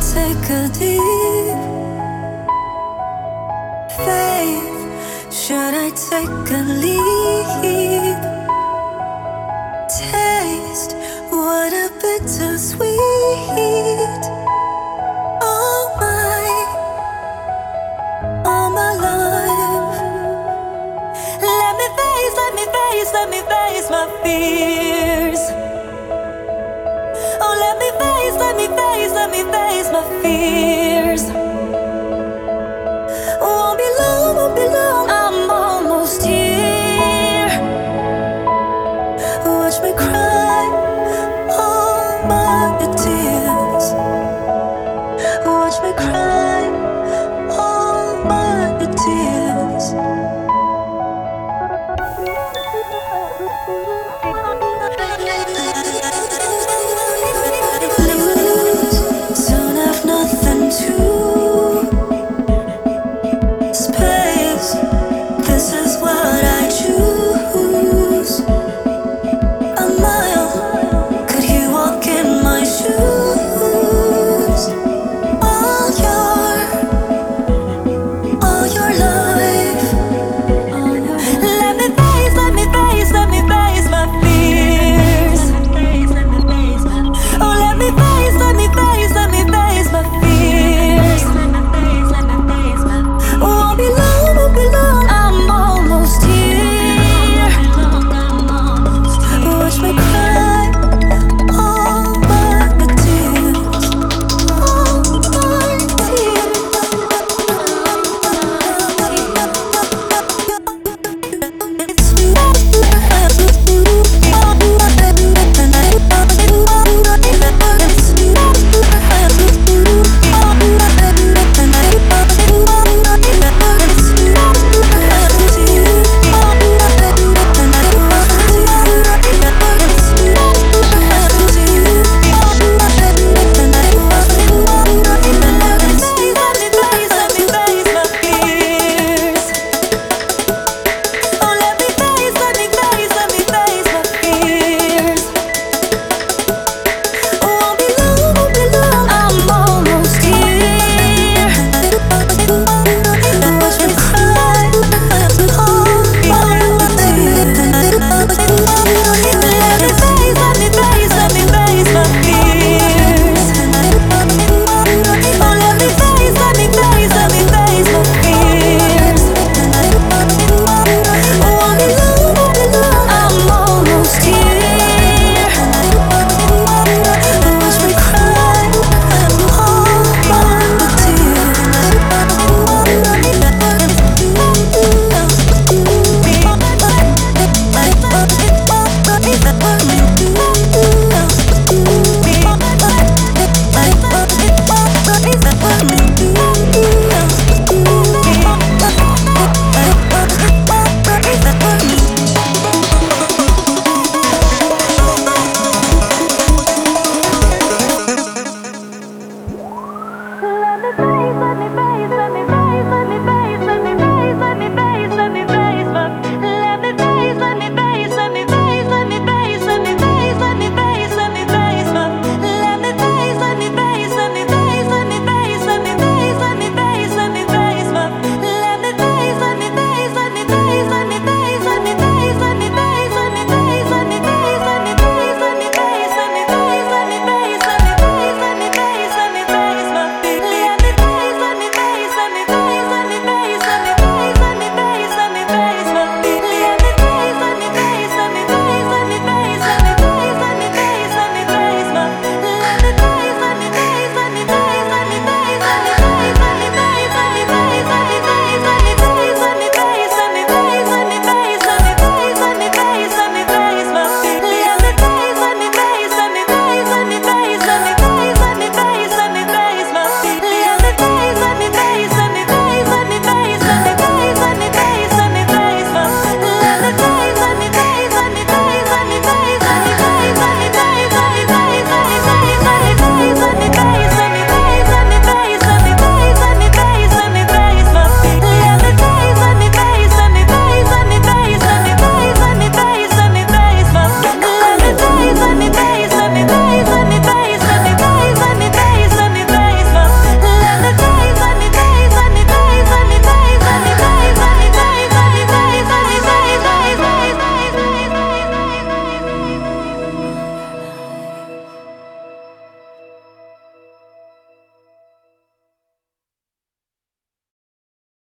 take a deep faith? Should I take a leap? Taste what a my life. Let me face, let me face, let me face my fears. Face, let me face my fears.